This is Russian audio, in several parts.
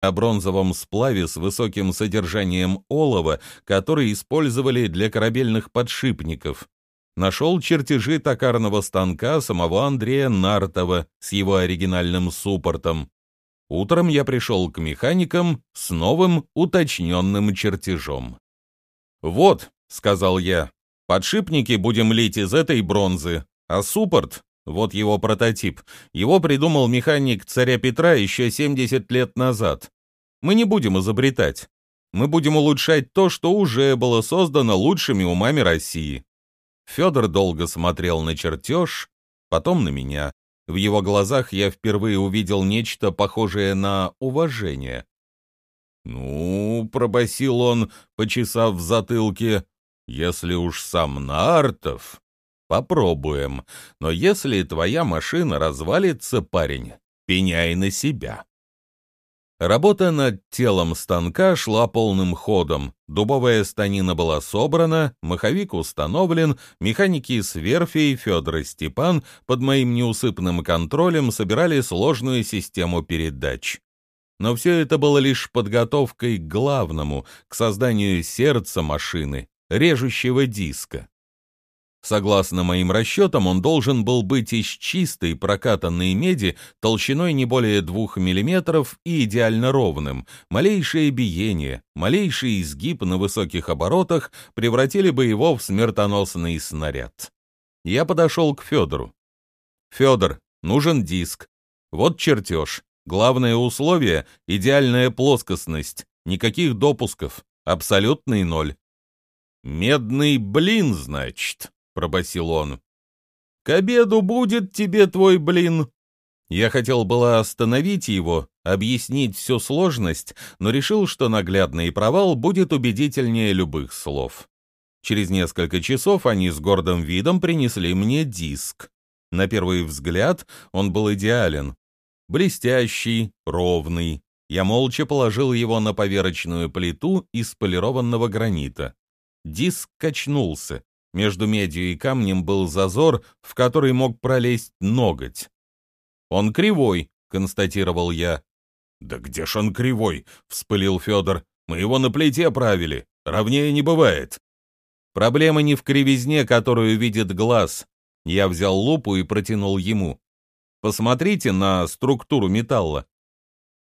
о бронзовом сплаве с высоким содержанием олова, который использовали для корабельных подшипников. Нашел чертежи токарного станка самого Андрея Нартова с его оригинальным суппортом. Утром я пришел к механикам с новым уточненным чертежом. «Вот», — сказал я, — «подшипники будем лить из этой бронзы, а суппорт вот его прототип. Его придумал механик царя Петра еще 70 лет назад. Мы не будем изобретать. Мы будем улучшать то, что уже было создано лучшими умами России. Федор долго смотрел на чертеж, потом на меня. В его глазах я впервые увидел нечто похожее на уважение. «Ну, — пробасил он, почесав в затылке, — если уж сам Нартов, Попробуем. Но если твоя машина развалится, парень, пеняй на себя. Работа над телом станка шла полным ходом. Дубовая станина была собрана, маховик установлен, механики с верфи Федор и Степан под моим неусыпным контролем собирали сложную систему передач. Но все это было лишь подготовкой к главному, к созданию сердца машины, режущего диска. Согласно моим расчетам, он должен был быть из чистой прокатанной меди толщиной не более двух миллиметров и идеально ровным. Малейшее биение, малейший изгиб на высоких оборотах превратили бы его в смертоносный снаряд. Я подошел к Федору. «Федор, нужен диск. Вот чертеж. Главное условие — идеальная плоскостность. Никаких допусков. Абсолютный ноль». «Медный блин, значит», пробасил он. «К обеду будет тебе твой блин!» Я хотел было остановить его, объяснить всю сложность, но решил, что наглядный провал будет убедительнее любых слов. Через несколько часов они с гордым видом принесли мне диск. На первый взгляд он был идеален. Блестящий, ровный. Я молча положил его на поверочную плиту из полированного гранита. Диск качнулся. Между медью и камнем был зазор, в который мог пролезть ноготь. «Он кривой», — констатировал я. «Да где ж он кривой?» — вспылил Федор. «Мы его на плите правили. Ровнее не бывает». «Проблема не в кривизне, которую видит глаз». Я взял лупу и протянул ему. «Посмотрите на структуру металла».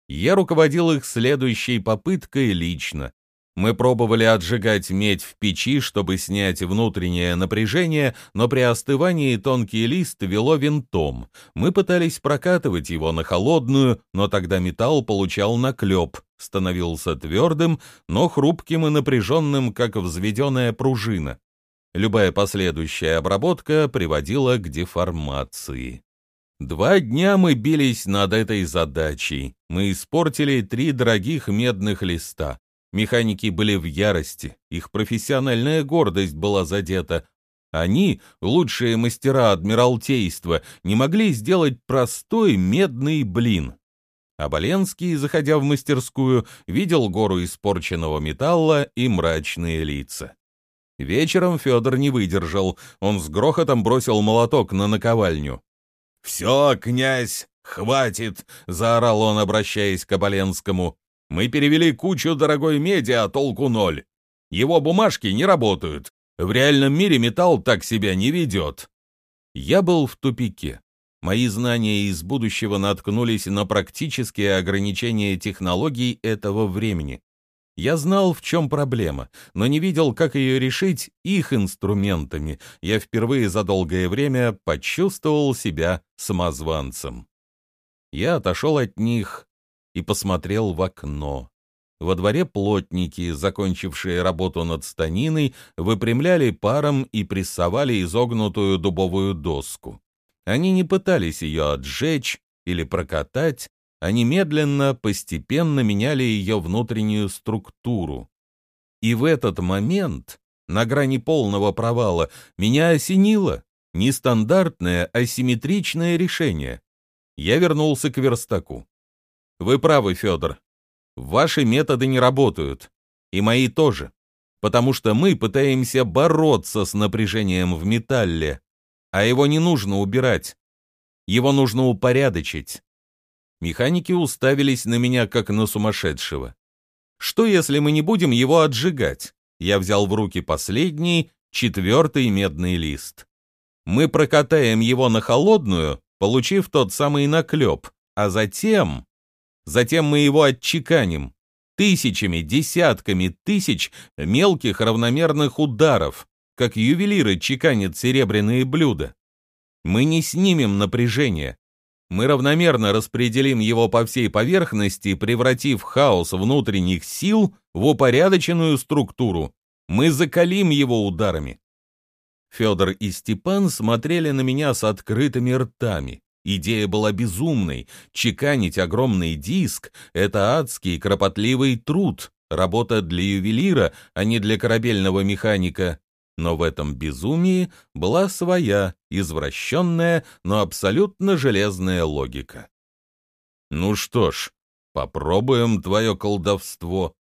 Я руководил их следующей попыткой лично. Мы пробовали отжигать медь в печи, чтобы снять внутреннее напряжение, но при остывании тонкий лист вело винтом. Мы пытались прокатывать его на холодную, но тогда металл получал наклеп, становился твердым, но хрупким и напряженным, как взведенная пружина. Любая последующая обработка приводила к деформации. Два дня мы бились над этой задачей. Мы испортили три дорогих медных листа. Механики были в ярости, их профессиональная гордость была задета. Они, лучшие мастера адмиралтейства, не могли сделать простой медный блин. А Боленский, заходя в мастерскую, видел гору испорченного металла и мрачные лица. Вечером Федор не выдержал, он с грохотом бросил молоток на наковальню. «Все, князь, хватит!» — заорал он, обращаясь к Оболенскому. Мы перевели кучу дорогой меди, а толку ноль. Его бумажки не работают. В реальном мире металл так себя не ведет. Я был в тупике. Мои знания из будущего наткнулись на практические ограничения технологий этого времени. Я знал, в чем проблема, но не видел, как ее решить их инструментами. Я впервые за долгое время почувствовал себя самозванцем. Я отошел от них и посмотрел в окно. Во дворе плотники, закончившие работу над станиной, выпрямляли паром и прессовали изогнутую дубовую доску. Они не пытались ее отжечь или прокатать, они медленно, постепенно меняли ее внутреннюю структуру. И в этот момент, на грани полного провала, меня осенило нестандартное асимметричное решение. Я вернулся к верстаку. Вы правы, Федор. Ваши методы не работают. И мои тоже. Потому что мы пытаемся бороться с напряжением в металле. А его не нужно убирать. Его нужно упорядочить. Механики уставились на меня, как на сумасшедшего. Что, если мы не будем его отжигать? Я взял в руки последний, четвертый медный лист. Мы прокатаем его на холодную, получив тот самый наклеп, а затем... Затем мы его отчеканим. Тысячами, десятками тысяч мелких равномерных ударов, как ювелиры чеканят серебряные блюда. Мы не снимем напряжение. Мы равномерно распределим его по всей поверхности, превратив хаос внутренних сил в упорядоченную структуру. Мы закалим его ударами. Федор и Степан смотрели на меня с открытыми ртами. Идея была безумной. Чеканить огромный диск — это адский кропотливый труд, работа для ювелира, а не для корабельного механика. Но в этом безумии была своя, извращенная, но абсолютно железная логика. «Ну что ж, попробуем твое колдовство».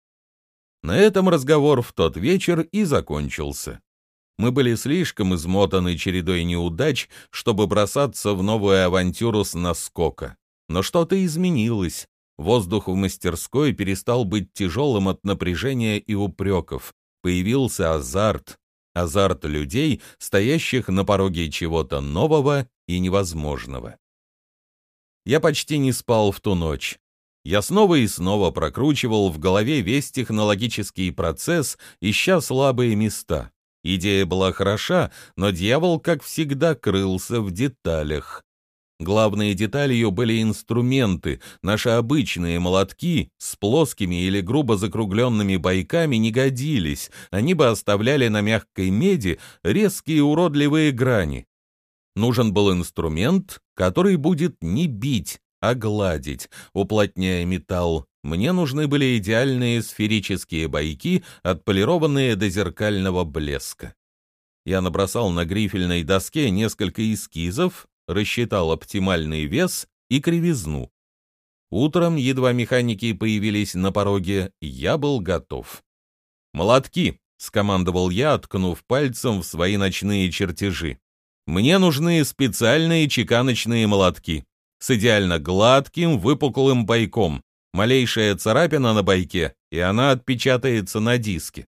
На этом разговор в тот вечер и закончился. Мы были слишком измотаны чередой неудач, чтобы бросаться в новую авантюру с наскока. Но что-то изменилось. Воздух в мастерской перестал быть тяжелым от напряжения и упреков. Появился азарт, азарт людей, стоящих на пороге чего-то нового и невозможного. Я почти не спал в ту ночь. Я снова и снова прокручивал в голове весь технологический процесс, ища слабые места. Идея была хороша, но дьявол, как всегда, крылся в деталях. Главной деталью были инструменты. Наши обычные молотки с плоскими или грубо закругленными бойками не годились. Они бы оставляли на мягкой меди резкие уродливые грани. Нужен был инструмент, который будет не бить, а гладить, уплотняя металл. Мне нужны были идеальные сферические бойки, отполированные до зеркального блеска. Я набросал на грифельной доске несколько эскизов, рассчитал оптимальный вес и кривизну. Утром, едва механики появились на пороге, я был готов. «Молотки!» — скомандовал я, ткнув пальцем в свои ночные чертежи. «Мне нужны специальные чеканочные молотки с идеально гладким выпуклым бойком. Малейшая царапина на бойке, и она отпечатается на диске.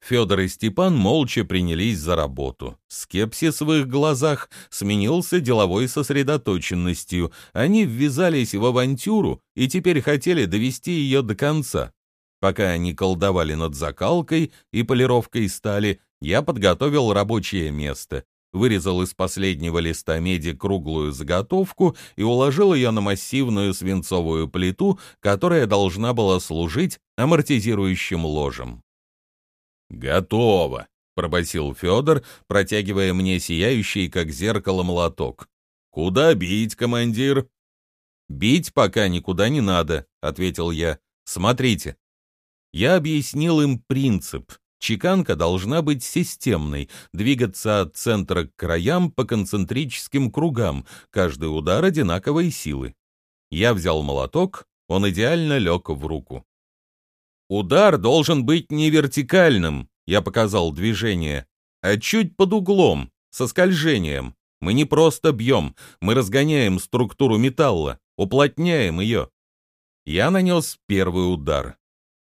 Федор и Степан молча принялись за работу. Скепсис в их глазах сменился деловой сосредоточенностью. Они ввязались в авантюру и теперь хотели довести ее до конца. Пока они колдовали над закалкой и полировкой стали, я подготовил рабочее место, вырезал из последнего листа меди круглую заготовку и уложил ее на массивную свинцовую плиту, которая должна была служить амортизирующим ложем. «Готово!» — пробасил Федор, протягивая мне сияющий, как зеркало, молоток. «Куда бить, командир?» «Бить пока никуда не надо», — ответил я. «Смотрите». Я объяснил им принцип. Чеканка должна быть системной, двигаться от центра к краям по концентрическим кругам, каждый удар одинаковой силы. Я взял молоток, он идеально лег в руку. Удар должен быть не вертикальным, я показал движение, а чуть под углом, со скольжением. Мы не просто бьем, мы разгоняем структуру металла, уплотняем ее. Я нанес первый удар.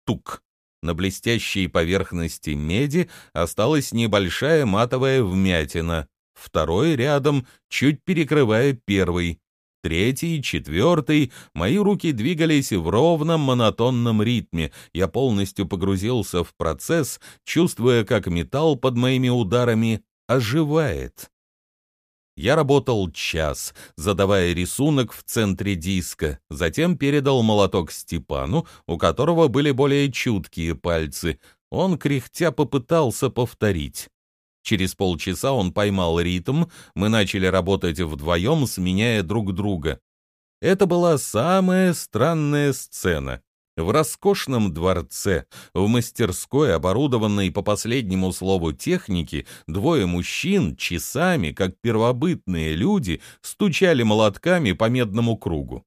Тук. На блестящей поверхности меди осталась небольшая матовая вмятина, второй рядом, чуть перекрывая первый третий, четвертый, мои руки двигались в ровном монотонном ритме. Я полностью погрузился в процесс, чувствуя, как металл под моими ударами оживает. Я работал час, задавая рисунок в центре диска, затем передал молоток Степану, у которого были более чуткие пальцы. Он, кряхтя, попытался повторить. Через полчаса он поймал ритм, мы начали работать вдвоем, сменяя друг друга. Это была самая странная сцена. В роскошном дворце, в мастерской, оборудованной по последнему слову техники, двое мужчин часами, как первобытные люди, стучали молотками по медному кругу.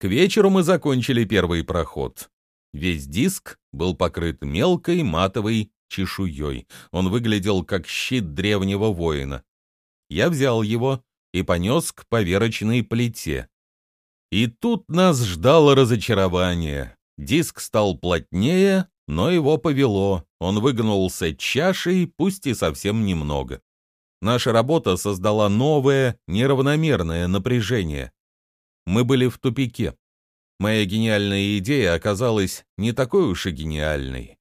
К вечеру мы закончили первый проход. Весь диск был покрыт мелкой матовой чешуей. Он выглядел как щит древнего воина. Я взял его и понес к поверочной плите. И тут нас ждало разочарование. Диск стал плотнее, но его повело. Он выгнулся чашей, пусть и совсем немного. Наша работа создала новое, неравномерное напряжение. Мы были в тупике. Моя гениальная идея оказалась не такой уж и гениальной.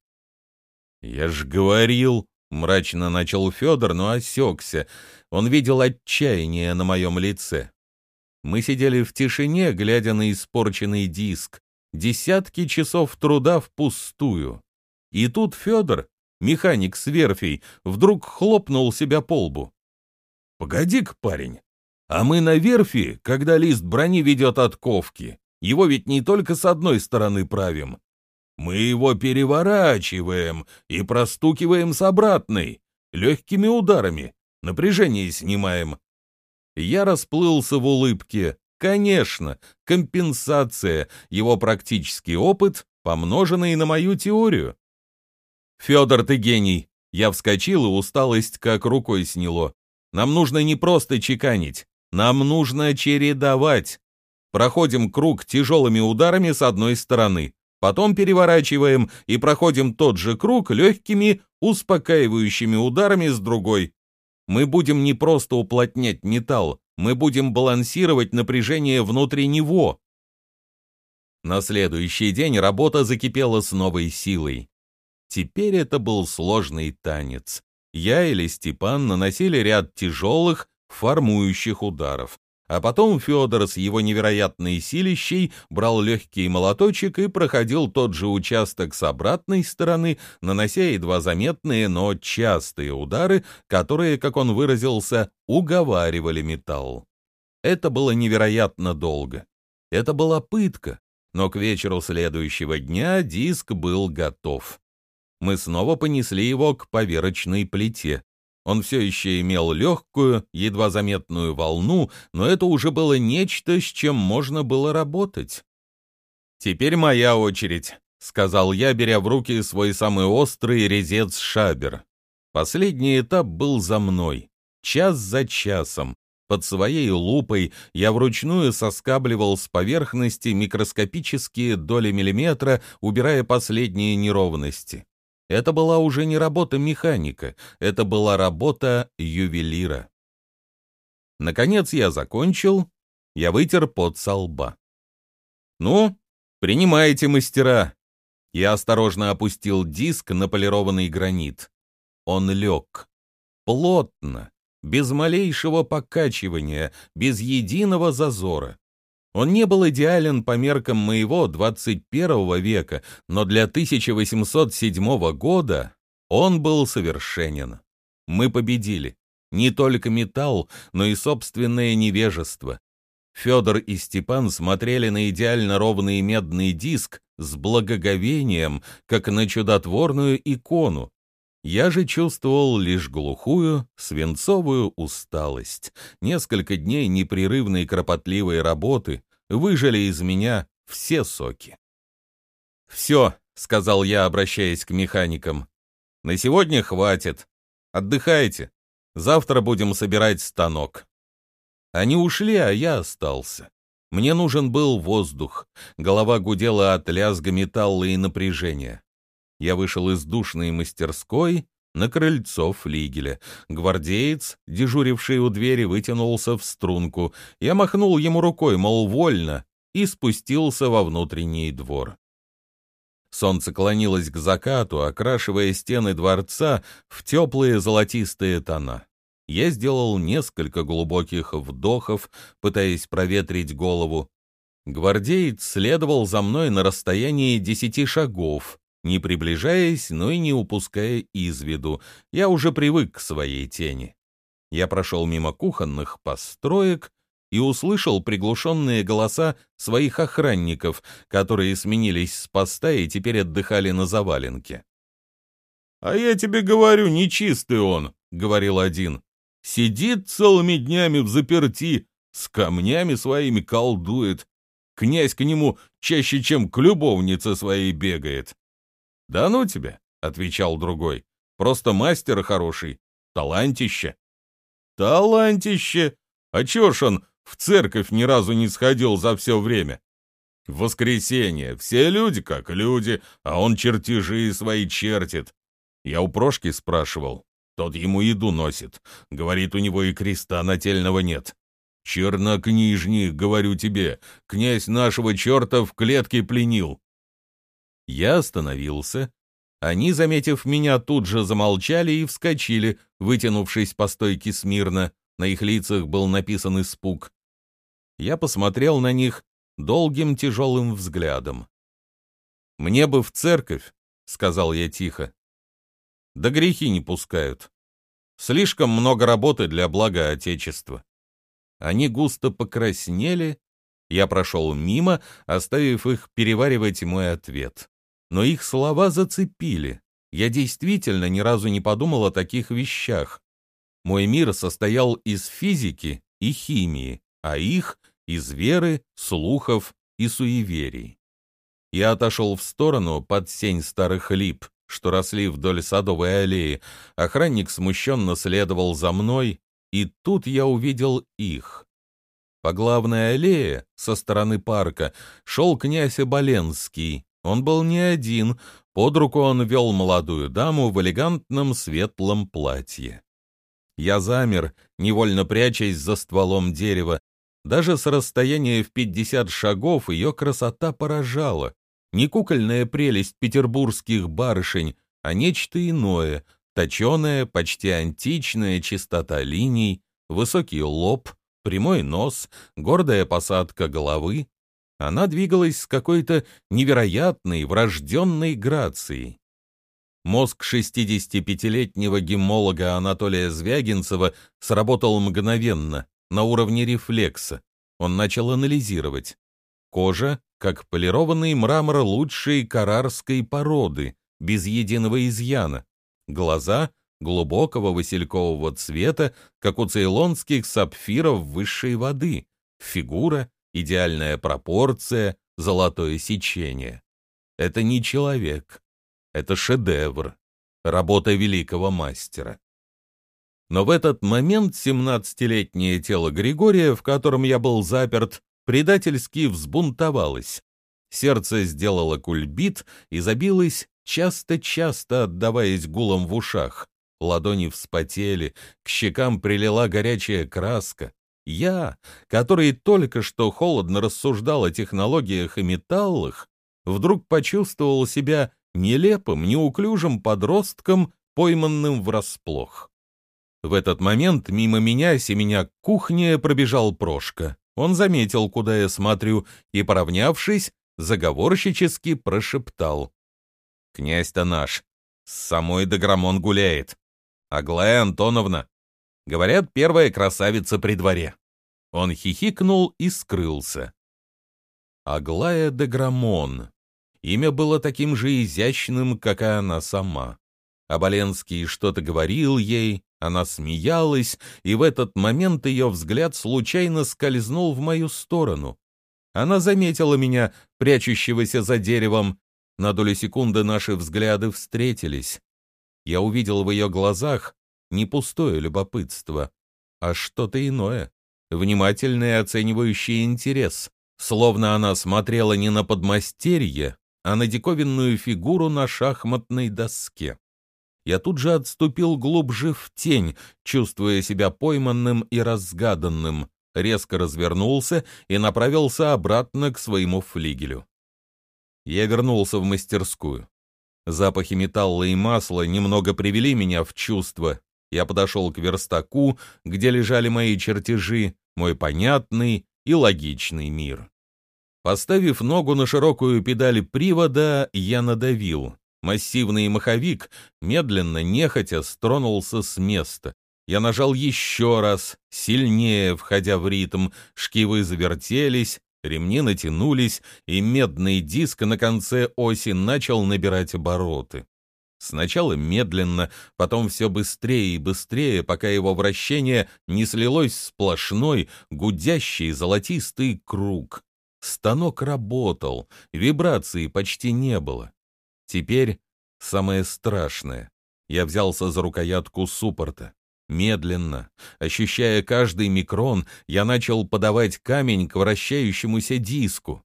«Я ж говорил», — мрачно начал Федор, но осекся. Он видел отчаяние на моем лице. Мы сидели в тишине, глядя на испорченный диск. Десятки часов труда впустую. И тут Федор, механик с верфей, вдруг хлопнул себя по лбу. «Погоди-ка, парень, а мы на верфи, когда лист брони ведет от ковки, его ведь не только с одной стороны правим. Мы его переворачиваем и простукиваем с обратной, легкими ударами, напряжение снимаем». Я расплылся в улыбке. Конечно, компенсация, его практический опыт, помноженный на мою теорию. «Федор, ты гений!» Я вскочил, и усталость как рукой сняло. «Нам нужно не просто чеканить, нам нужно чередовать. Проходим круг тяжелыми ударами с одной стороны, потом переворачиваем и проходим тот же круг легкими, успокаивающими ударами с другой. Мы будем не просто уплотнять металл, мы будем балансировать напряжение внутри него». На следующий день работа закипела с новой силой. Теперь это был сложный танец. Я или Степан наносили ряд тяжелых, формующих ударов. А потом Федор с его невероятной силищей брал легкий молоточек и проходил тот же участок с обратной стороны, нанося едва заметные, но частые удары, которые, как он выразился, уговаривали металл. Это было невероятно долго. Это была пытка, но к вечеру следующего дня диск был готов мы снова понесли его к поверочной плите. Он все еще имел легкую, едва заметную волну, но это уже было нечто, с чем можно было работать. «Теперь моя очередь», — сказал я, беря в руки свой самый острый резец шабер. Последний этап был за мной. Час за часом. Под своей лупой я вручную соскабливал с поверхности микроскопические доли миллиметра, убирая последние неровности. Это была уже не работа механика, это была работа ювелира. Наконец я закончил, я вытер пот со лба. «Ну, принимайте, мастера!» Я осторожно опустил диск на полированный гранит. Он лег. Плотно, без малейшего покачивания, без единого зазора. Он не был идеален по меркам моего 21 века, но для 1807 года он был совершенен. Мы победили. Не только металл, но и собственное невежество. Федор и Степан смотрели на идеально ровный медный диск с благоговением, как на чудотворную икону, я же чувствовал лишь глухую, свинцовую усталость. Несколько дней непрерывной кропотливой работы выжили из меня все соки. «Все», — сказал я, обращаясь к механикам, — «на сегодня хватит. Отдыхайте. Завтра будем собирать станок». Они ушли, а я остался. Мне нужен был воздух. Голова гудела от лязга металла и напряжения. Я вышел из душной мастерской на крыльцо флигеля. Гвардеец, дежуривший у двери, вытянулся в струнку. Я махнул ему рукой, мол, вольно, и спустился во внутренний двор. Солнце клонилось к закату, окрашивая стены дворца в теплые золотистые тона. Я сделал несколько глубоких вдохов, пытаясь проветрить голову. Гвардеец следовал за мной на расстоянии десяти шагов, не приближаясь, но и не упуская из виду. Я уже привык к своей тени. Я прошел мимо кухонных построек и услышал приглушенные голоса своих охранников, которые сменились с поста и теперь отдыхали на заваленке. «А я тебе говорю, нечистый он», — говорил один. «Сидит целыми днями в заперти, с камнями своими колдует. Князь к нему чаще, чем к любовнице своей бегает. «Да ну тебе», — отвечал другой, — «просто мастер хороший, талантище». «Талантище! А чё ж он В церковь ни разу не сходил за все время. В воскресенье все люди как люди, а он чертежи свои чертит. Я у Прошки спрашивал. Тот ему еду носит. Говорит, у него и креста нательного нет. Чернокнижник, говорю тебе, князь нашего черта в клетке пленил. Я остановился. Они, заметив меня, тут же замолчали и вскочили, вытянувшись по стойке смирно. На их лицах был написан испуг. Я посмотрел на них долгим тяжелым взглядом. «Мне бы в церковь», — сказал я тихо. «Да грехи не пускают. Слишком много работы для блага Отечества». Они густо покраснели, я прошел мимо, оставив их переваривать мой ответ. Но их слова зацепили. Я действительно ни разу не подумал о таких вещах. Мой мир состоял из физики и химии, а их — из веры, слухов и суеверий. Я отошел в сторону под сень старых лип, что росли вдоль садовой аллеи. Охранник смущенно следовал за мной, и тут я увидел их. По главной аллее, со стороны парка, шел князь Оболенский. Он был не один, под руку он вел молодую даму в элегантном светлом платье. Я замер, невольно прячась за стволом дерева, даже с расстояния в 50 шагов ее красота поражала. Не кукольная прелесть петербургских барышень, а нечто иное, точеная, почти античная чистота линий, высокий лоб, прямой нос, гордая посадка головы. Она двигалась с какой-то невероятной, врожденной грацией. Мозг 65-летнего гемолога Анатолия Звягинцева сработал мгновенно на уровне рефлекса. Он начал анализировать. Кожа, как полированный мрамор лучшей карарской породы, без единого изъяна. Глаза глубокого василькового цвета, как у цейлонских сапфиров высшей воды. Фигура, идеальная пропорция, золотое сечение. Это не человек. Это шедевр. Работа великого мастера. Но в этот момент семнадцатилетнее тело Григория, в котором я был заперт, предательски взбунтовалось. Сердце сделало кульбит и забилось, часто-часто отдаваясь гулом в ушах. Ладони вспотели, к щекам прилила горячая краска. Я, который только что холодно рассуждал о технологиях и металлах, вдруг почувствовал себя нелепым, неуклюжим подростком, пойманным врасплох. В этот момент мимо меня, семеня к кухне, пробежал Прошка. Он заметил, куда я смотрю, и, поравнявшись, заговорщически прошептал. «Князь-то наш, с самой Даграмон гуляет. Аглая Антоновна. Говорят, первая красавица при дворе». Он хихикнул и скрылся. Аглая Даграмон. Имя было таким же изящным, как и она сама. Оболенский что-то говорил ей, она смеялась, и в этот момент ее взгляд случайно скользнул в мою сторону. Она заметила меня, прячущегося за деревом. На долю секунды наши взгляды встретились. Я увидел в ее глазах не пустое любопытство, а что-то иное, внимательный оценивающий интерес, словно она смотрела не на подмастерье, а на диковинную фигуру на шахматной доске я тут же отступил глубже в тень, чувствуя себя пойманным и разгаданным, резко развернулся и направился обратно к своему флигелю. Я вернулся в мастерскую. Запахи металла и масла немного привели меня в чувство. Я подошел к верстаку, где лежали мои чертежи, мой понятный и логичный мир. Поставив ногу на широкую педаль привода, я надавил. Массивный маховик медленно, нехотя, стронулся с места. Я нажал еще раз, сильнее, входя в ритм, шкивы завертелись, ремни натянулись, и медный диск на конце оси начал набирать обороты. Сначала медленно, потом все быстрее и быстрее, пока его вращение не слилось в сплошной, гудящий золотистый круг. Станок работал, вибрации почти не было. Теперь самое страшное. Я взялся за рукоятку суппорта. Медленно, ощущая каждый микрон, я начал подавать камень к вращающемуся диску.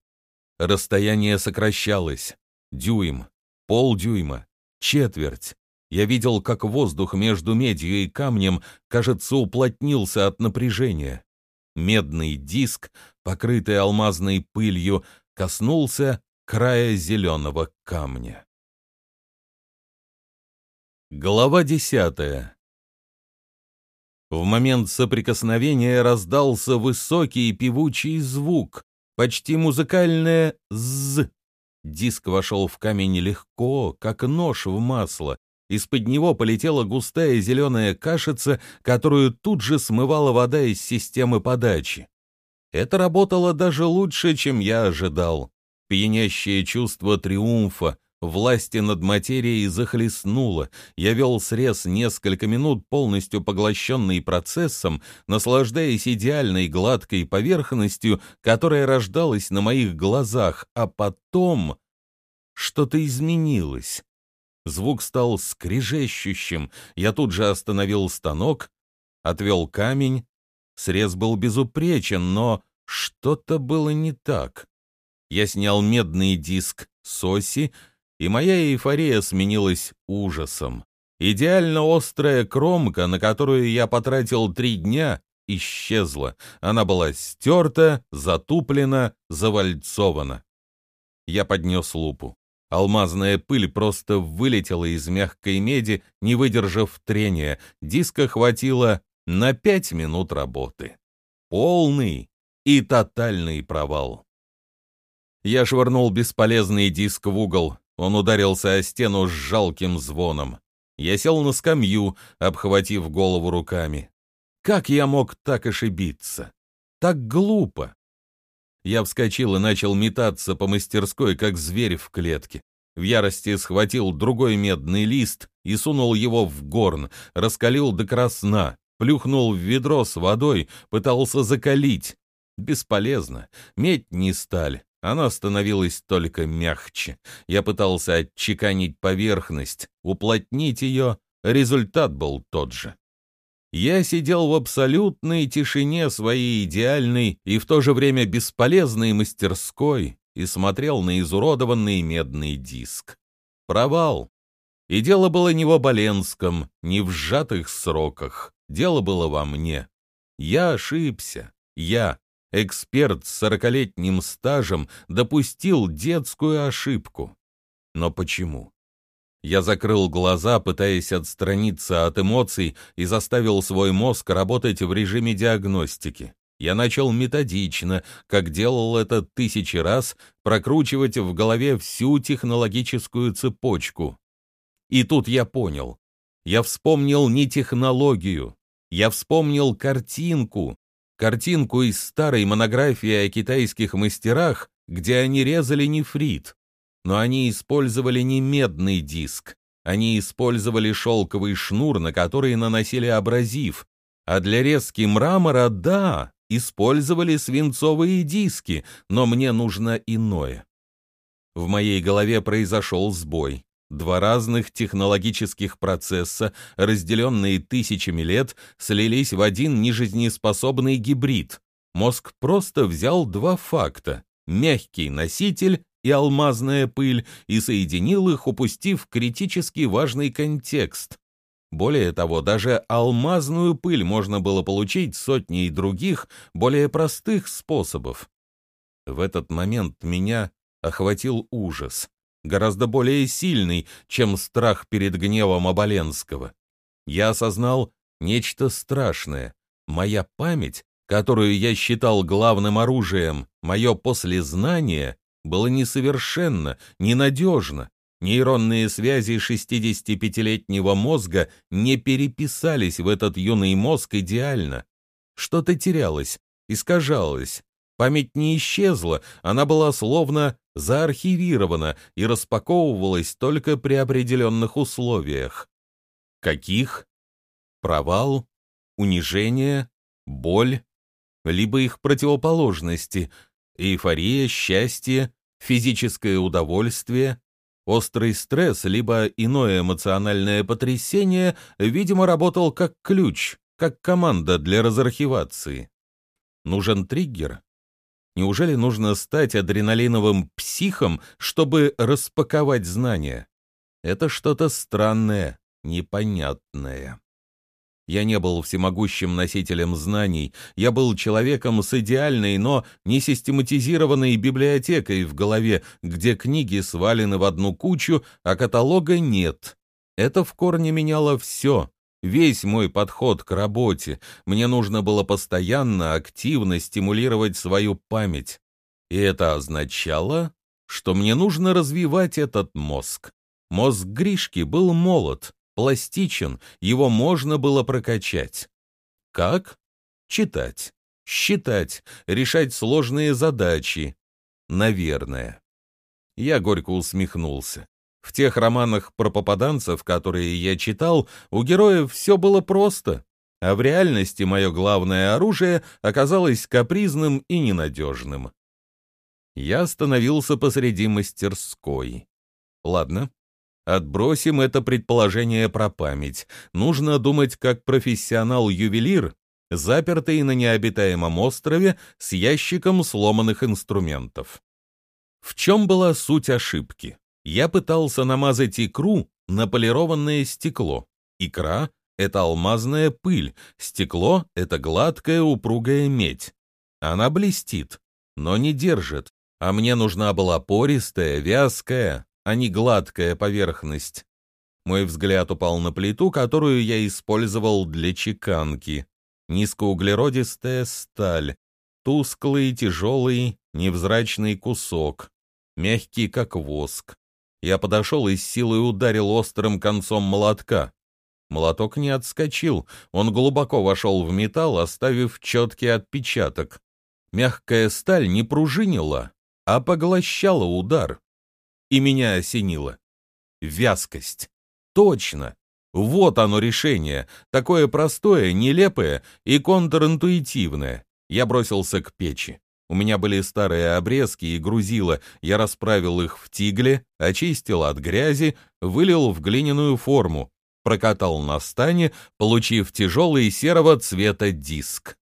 Расстояние сокращалось. Дюйм, полдюйма, четверть. Я видел, как воздух между медью и камнем, кажется, уплотнился от напряжения. Медный диск, покрытый алмазной пылью, коснулся края зеленого камня. Глава десятая в момент соприкосновения раздался высокий певучий звук, почти музыкальное «з». Диск вошел в камень легко, как нож в масло. Из-под него полетела густая зеленая кашица, которую тут же смывала вода из системы подачи. Это работало даже лучше, чем я ожидал. Пьянящее чувство триумфа, власти над материей захлестнуло. Я вел срез несколько минут, полностью поглощенный процессом, наслаждаясь идеальной гладкой поверхностью, которая рождалась на моих глазах, а потом что-то изменилось. Звук стал скрежещущим. Я тут же остановил станок, отвел камень. Срез был безупречен, но что-то было не так. Я снял медный диск с оси, и моя эйфория сменилась ужасом. Идеально острая кромка, на которую я потратил три дня, исчезла. Она была стерта, затуплена, завальцована. Я поднес лупу. Алмазная пыль просто вылетела из мягкой меди, не выдержав трения. Диска хватило на пять минут работы. Полный и тотальный провал. Я швырнул бесполезный диск в угол. Он ударился о стену с жалким звоном. Я сел на скамью, обхватив голову руками. Как я мог так ошибиться? Так глупо. Я вскочил и начал метаться по мастерской, как зверь в клетке. В ярости схватил другой медный лист и сунул его в горн, раскалил до красна, плюхнул в ведро с водой, пытался закалить. Бесполезно. Медь не сталь, она становилась только мягче. Я пытался отчеканить поверхность, уплотнить ее, результат был тот же. Я сидел в абсолютной тишине своей идеальной и в то же время бесполезной мастерской и смотрел на изуродованный медный диск. Провал. И дело было не в Оболенском, не в сжатых сроках. Дело было во мне. Я ошибся. Я, эксперт с сорокалетним стажем допустил детскую ошибку. Но почему? Я закрыл глаза, пытаясь отстраниться от эмоций, и заставил свой мозг работать в режиме диагностики. Я начал методично, как делал это тысячи раз, прокручивать в голове всю технологическую цепочку. И тут я понял. Я вспомнил не технологию, я вспомнил картинку, картинку из старой монографии о китайских мастерах, где они резали нефрит. Но они использовали не медный диск, они использовали шелковый шнур, на который наносили абразив. А для резки мрамора, да, использовали свинцовые диски, но мне нужно иное. В моей голове произошел сбой. Два разных технологических процесса, разделенные тысячами лет, слились в один нежизнеспособный гибрид. Мозг просто взял два факта — мягкий носитель и алмазная пыль, и соединил их, упустив критически важный контекст. Более того, даже алмазную пыль можно было получить сотней других, более простых способов. В этот момент меня охватил ужас гораздо более сильный, чем страх перед гневом Оболенского. Я осознал нечто страшное. Моя память, которую я считал главным оружием, мое послезнание, было несовершенно, ненадежно. Нейронные связи 65-летнего мозга не переписались в этот юный мозг идеально. Что-то терялось, искажалось. Память не исчезла, она была словно заархивирована и распаковывалась только при определенных условиях. Каких? Провал, унижение, боль, либо их противоположности, эйфория, счастье, физическое удовольствие. Острый стресс, либо иное эмоциональное потрясение, видимо, работал как ключ, как команда для разархивации. Нужен триггер? Неужели нужно стать адреналиновым психом, чтобы распаковать знания? Это что-то странное, непонятное. Я не был всемогущим носителем знаний, я был человеком с идеальной, но не систематизированной библиотекой в голове, где книги свалены в одну кучу, а каталога нет. Это в корне меняло все, весь мой подход к работе. Мне нужно было постоянно, активно стимулировать свою память. И это означало, что мне нужно развивать этот мозг. Мозг Гришки был молод, пластичен, его можно было прокачать. Как? Читать, считать, решать сложные задачи. Наверное. Я горько усмехнулся. В тех романах про попаданцев, которые я читал, у героев все было просто, а в реальности мое главное оружие оказалось капризным и ненадежным. Я остановился посреди мастерской. Ладно, Отбросим это предположение про память. Нужно думать как профессионал-ювелир, запертый на необитаемом острове с ящиком сломанных инструментов. В чем была суть ошибки? Я пытался намазать икру на полированное стекло. Икра — это алмазная пыль, стекло — это гладкая упругая медь. Она блестит, но не держит, а мне нужна была пористая, вязкая, а не гладкая поверхность. Мой взгляд упал на плиту, которую я использовал для чеканки. Низкоуглеродистая сталь, тусклый, тяжелый, невзрачный кусок, мягкий, как воск. Я подошел и с силой ударил острым концом молотка. Молоток не отскочил, он глубоко вошел в металл, оставив четкий отпечаток. Мягкая сталь не пружинила, а поглощала удар и меня осенило. Вязкость. Точно. Вот оно решение. Такое простое, нелепое и контринтуитивное. Я бросился к печи. У меня были старые обрезки и грузила. Я расправил их в тигле, очистил от грязи, вылил в глиняную форму, прокатал на стане, получив тяжелый серого цвета диск.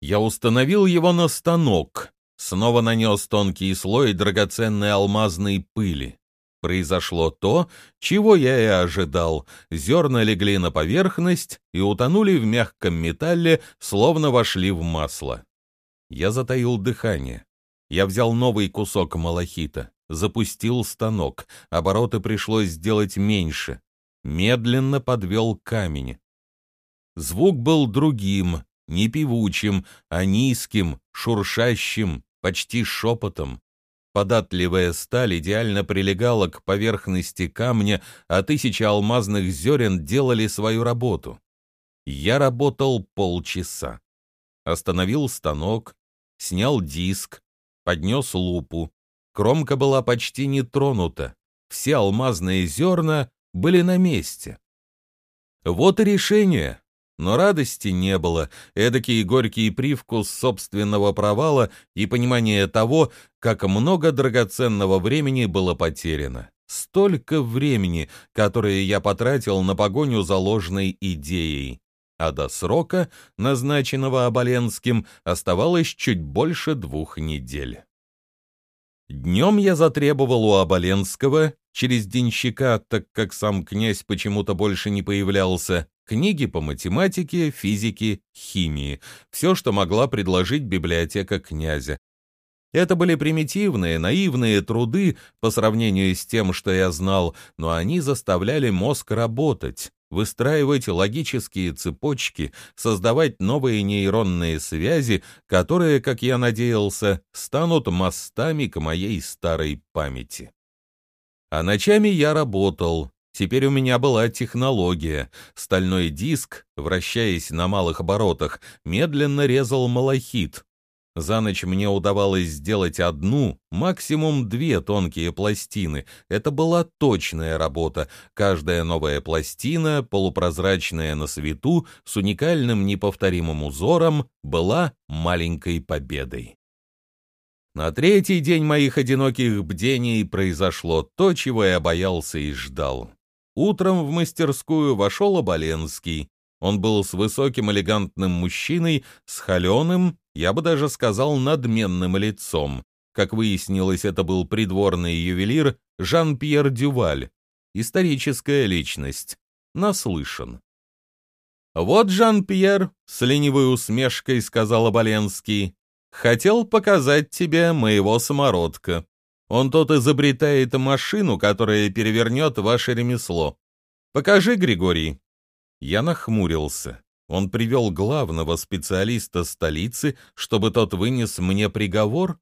Я установил его на станок, снова нанес тонкий слой драгоценной алмазной пыли. Произошло то, чего я и ожидал. Зерна легли на поверхность и утонули в мягком металле, словно вошли в масло. Я затаил дыхание. Я взял новый кусок малахита, запустил станок, обороты пришлось сделать меньше. Медленно подвел камень. Звук был другим, не певучим, а низким, шуршащим, почти шепотом. Податливая сталь идеально прилегала к поверхности камня, а тысячи алмазных зерен делали свою работу. Я работал полчаса. Остановил станок, снял диск, поднес лупу. Кромка была почти не тронута. Все алмазные зерна были на месте. Вот и решение, но радости не было, эдакий горький привкус собственного провала и понимание того, как много драгоценного времени было потеряно. Столько времени, которое я потратил на погоню за ложной идеей. А до срока, назначенного Оболенским, оставалось чуть больше двух недель. Днем я затребовал у Оболенского, через денщика, так как сам князь почему-то больше не появлялся, книги по математике, физике, химии, все, что могла предложить библиотека князя. Это были примитивные, наивные труды по сравнению с тем, что я знал, но они заставляли мозг работать, выстраивать логические цепочки, создавать новые нейронные связи, которые, как я надеялся, станут мостами к моей старой памяти. А ночами я работал. Теперь у меня была технология. Стальной диск, вращаясь на малых оборотах, медленно резал малахит, за ночь мне удавалось сделать одну, максимум две тонкие пластины. Это была точная работа. Каждая новая пластина, полупрозрачная на свету, с уникальным неповторимым узором, была маленькой победой. На третий день моих одиноких бдений произошло то, чего я боялся и ждал. Утром в мастерскую вошел Оболенский. Он был с высоким элегантным мужчиной, с холеным, я бы даже сказал, надменным лицом. Как выяснилось, это был придворный ювелир Жан-Пьер Дюваль. Историческая личность. Наслышан. «Вот Жан-Пьер», — с ленивой усмешкой сказал Оболенский, Хотел показать тебе моего самородка. Он тот изобретает машину, которая перевернет ваше ремесло. Покажи, Григорий». Я нахмурился. Он привел главного специалиста столицы, чтобы тот вынес мне приговор?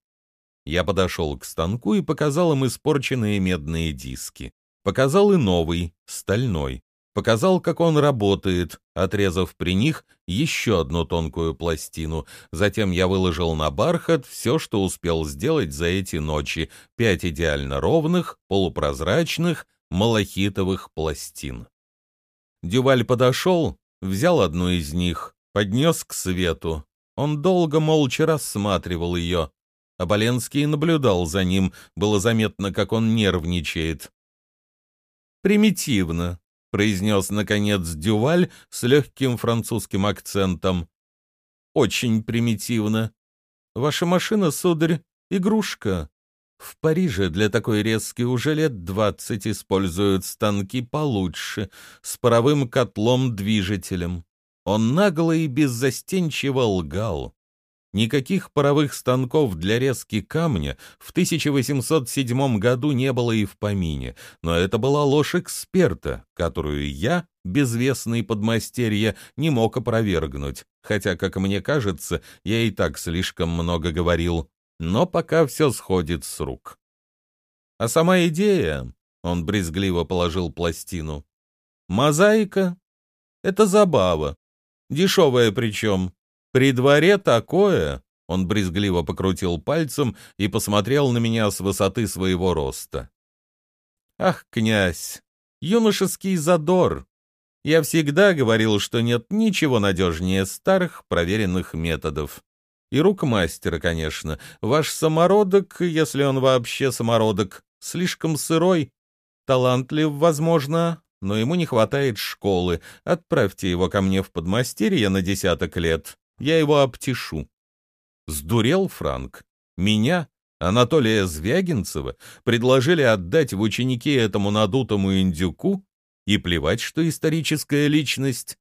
Я подошел к станку и показал им испорченные медные диски. Показал и новый, стальной показал, как он работает, отрезав при них еще одну тонкую пластину. Затем я выложил на бархат все, что успел сделать за эти ночи, пять идеально ровных, полупрозрачных, малахитовых пластин. Дюваль подошел, взял одну из них, поднес к свету. Он долго молча рассматривал ее. Оболенский наблюдал за ним, было заметно, как он нервничает. «Примитивно», — произнес, наконец, Дюваль с легким французским акцентом. «Очень примитивно. Ваша машина, сударь, игрушка. В Париже для такой резки уже лет двадцать используют станки получше, с паровым котлом-движителем. Он нагло и беззастенчиво лгал. Никаких паровых станков для резки камня в 1807 году не было и в помине, но это была ложь эксперта, которую я, безвестный подмастерье, не мог опровергнуть, хотя, как мне кажется, я и так слишком много говорил, но пока все сходит с рук. А сама идея, он брезгливо положил пластину, мозаика — это забава, дешевая причем, при дворе такое...» Он брезгливо покрутил пальцем и посмотрел на меня с высоты своего роста. «Ах, князь, юношеский задор! Я всегда говорил, что нет ничего надежнее старых проверенных методов. И рук мастера, конечно. Ваш самородок, если он вообще самородок, слишком сырой, талантлив, возможно, но ему не хватает школы. Отправьте его ко мне в подмастерье на десяток лет. Я его обтешу. Сдурел Франк. Меня, Анатолия Звягинцева, предложили отдать в ученики этому надутому индюку и плевать, что историческая личность.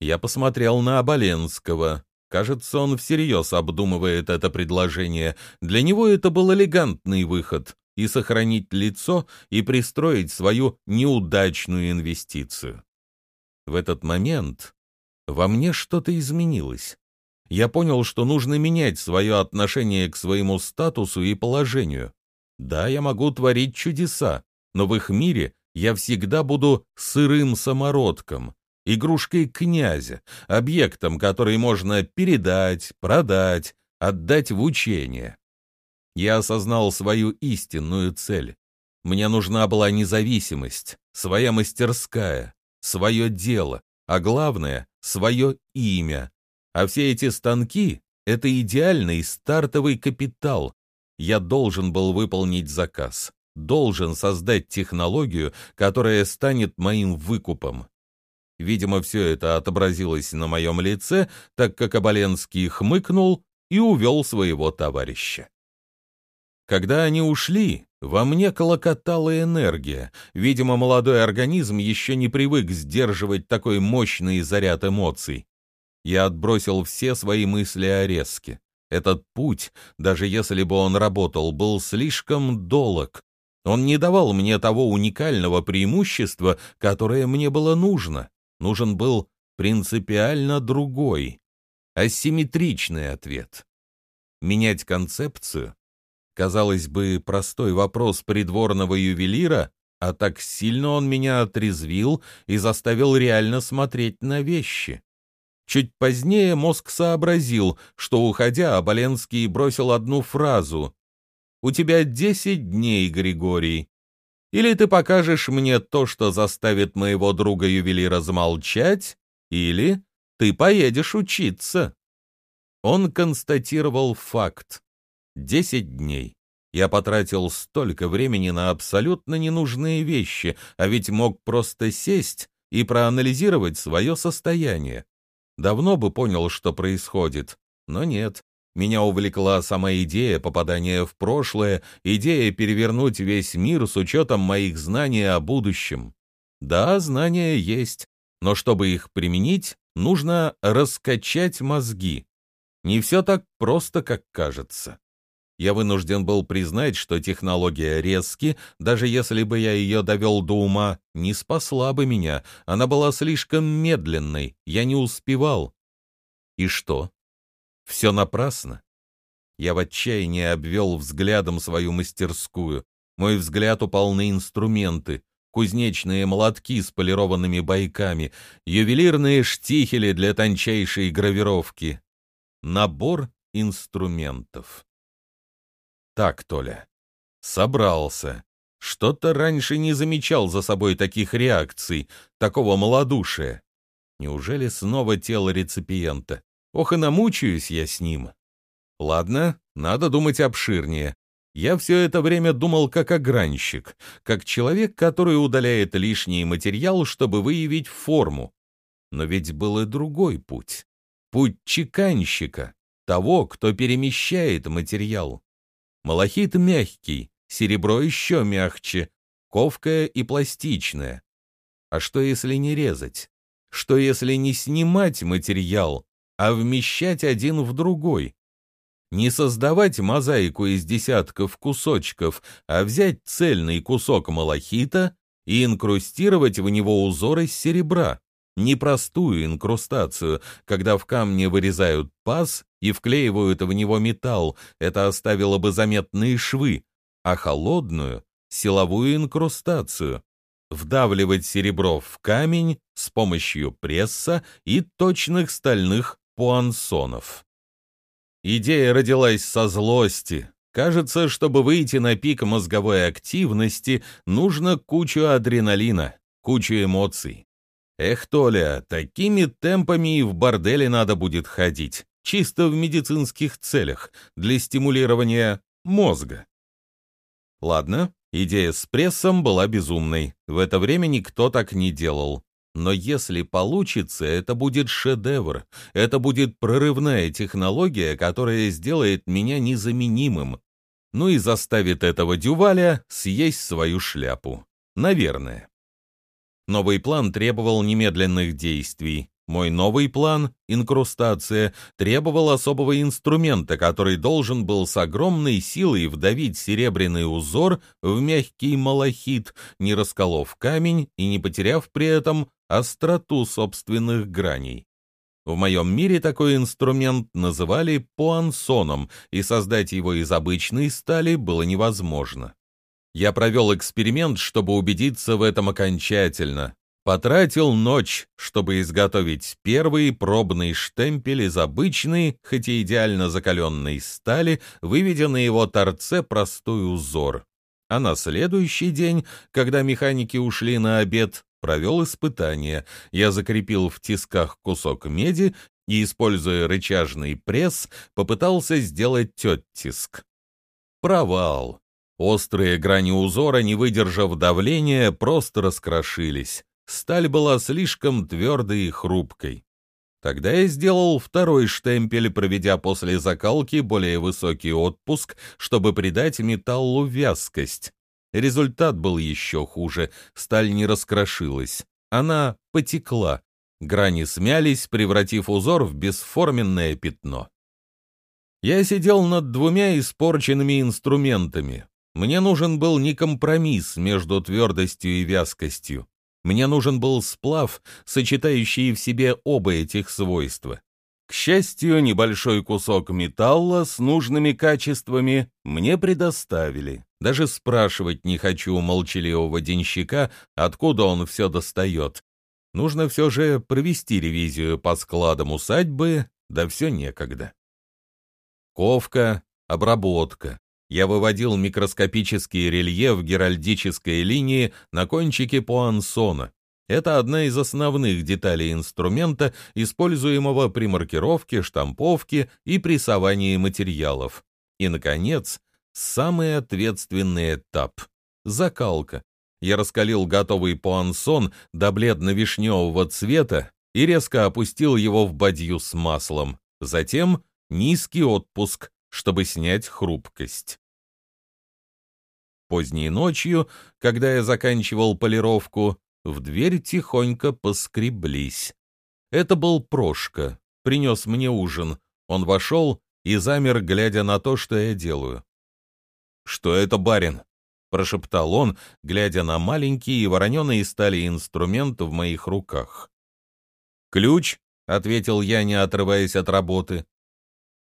Я посмотрел на Оболенского. Кажется, он всерьез обдумывает это предложение. Для него это был элегантный выход — и сохранить лицо, и пристроить свою неудачную инвестицию. В этот момент во мне что-то изменилось. Я понял, что нужно менять свое отношение к своему статусу и положению. Да, я могу творить чудеса, но в их мире я всегда буду сырым самородком, игрушкой князя, объектом, который можно передать, продать, отдать в учение. Я осознал свою истинную цель. Мне нужна была независимость, своя мастерская, свое дело, а главное — свое имя. А все эти станки — это идеальный стартовый капитал. Я должен был выполнить заказ, должен создать технологию, которая станет моим выкупом. Видимо, все это отобразилось на моем лице, так как Оболенский хмыкнул и увел своего товарища. Когда они ушли, во мне колокотала энергия. Видимо, молодой организм еще не привык сдерживать такой мощный заряд эмоций. Я отбросил все свои мысли о резке. Этот путь, даже если бы он работал, был слишком долг. Он не давал мне того уникального преимущества, которое мне было нужно. Нужен был принципиально другой, асимметричный ответ. Менять концепцию Казалось бы, простой вопрос придворного ювелира, а так сильно он меня отрезвил и заставил реально смотреть на вещи. Чуть позднее мозг сообразил, что, уходя, Оболенский бросил одну фразу. «У тебя десять дней, Григорий. Или ты покажешь мне то, что заставит моего друга-ювелира замолчать, или ты поедешь учиться». Он констатировал факт. Десять дней. Я потратил столько времени на абсолютно ненужные вещи, а ведь мог просто сесть и проанализировать свое состояние. Давно бы понял, что происходит, но нет. Меня увлекла сама идея попадания в прошлое, идея перевернуть весь мир с учетом моих знаний о будущем. Да, знания есть, но чтобы их применить, нужно раскачать мозги. Не все так просто, как кажется. Я вынужден был признать, что технология резки, даже если бы я ее довел до ума, не спасла бы меня. Она была слишком медленной, я не успевал. И что? Все напрасно? Я в отчаянии обвел взглядом свою мастерскую. Мой взгляд упал на инструменты. Кузнечные молотки с полированными бойками, ювелирные штихели для тончайшей гравировки. Набор инструментов. Так, Толя, собрался. Что-то раньше не замечал за собой таких реакций, такого малодушия. Неужели снова тело реципиента? Ох и намучаюсь я с ним. Ладно, надо думать обширнее. Я все это время думал как огранщик, как человек, который удаляет лишний материал, чтобы выявить форму. Но ведь был и другой путь. Путь чеканщика, того, кто перемещает материал. Малахит мягкий, серебро еще мягче, ковкое и пластичное. А что если не резать? Что если не снимать материал, а вмещать один в другой? Не создавать мозаику из десятков кусочков, а взять цельный кусок малахита и инкрустировать в него узор из серебра непростую инкрустацию, когда в камне вырезают паз и вклеивают в него металл, это оставило бы заметные швы, а холодную — силовую инкрустацию. Вдавливать серебро в камень с помощью пресса и точных стальных пуансонов. Идея родилась со злости. Кажется, чтобы выйти на пик мозговой активности, нужно кучу адреналина, кучу эмоций. Эх, Толя, такими темпами и в борделе надо будет ходить, чисто в медицинских целях, для стимулирования мозга. Ладно, идея с прессом была безумной, в это время никто так не делал. Но если получится, это будет шедевр, это будет прорывная технология, которая сделает меня незаменимым. Ну и заставит этого Дюваля съесть свою шляпу. Наверное. Новый план требовал немедленных действий. Мой новый план, инкрустация, требовал особого инструмента, который должен был с огромной силой вдавить серебряный узор в мягкий малахит, не расколов камень и не потеряв при этом остроту собственных граней. В моем мире такой инструмент называли пуансоном, и создать его из обычной стали было невозможно. Я провел эксперимент, чтобы убедиться в этом окончательно. Потратил ночь, чтобы изготовить первый пробный штемпель из обычной, хоть и идеально закаленной стали, выведя на его торце простой узор. А на следующий день, когда механики ушли на обед, провел испытание. Я закрепил в тисках кусок меди и, используя рычажный пресс, попытался сделать оттиск. Провал. Острые грани узора, не выдержав давления, просто раскрошились. Сталь была слишком твердой и хрупкой. Тогда я сделал второй штемпель, проведя после закалки более высокий отпуск, чтобы придать металлу вязкость. Результат был еще хуже, сталь не раскрошилась. Она потекла. Грани смялись, превратив узор в бесформенное пятно. Я сидел над двумя испорченными инструментами. Мне нужен был не компромисс между твердостью и вязкостью. Мне нужен был сплав, сочетающий в себе оба этих свойства. К счастью, небольшой кусок металла с нужными качествами мне предоставили. Даже спрашивать не хочу у молчаливого денщика, откуда он все достает. Нужно все же провести ревизию по складам усадьбы, да все некогда. Ковка, обработка, я выводил микроскопический рельеф геральдической линии на кончике пуансона. Это одна из основных деталей инструмента, используемого при маркировке, штамповке и прессовании материалов. И, наконец, самый ответственный этап — закалка. Я раскалил готовый пуансон до бледно-вишневого цвета и резко опустил его в бадью с маслом. Затем низкий отпуск, чтобы снять хрупкость. Поздней ночью, когда я заканчивал полировку, в дверь тихонько поскреблись. Это был Прошка, принес мне ужин. Он вошел и замер, глядя на то, что я делаю. «Что это, барин?» — прошептал он, глядя на маленькие вороненые стали инструменты в моих руках. «Ключ?» — ответил я, не отрываясь от работы.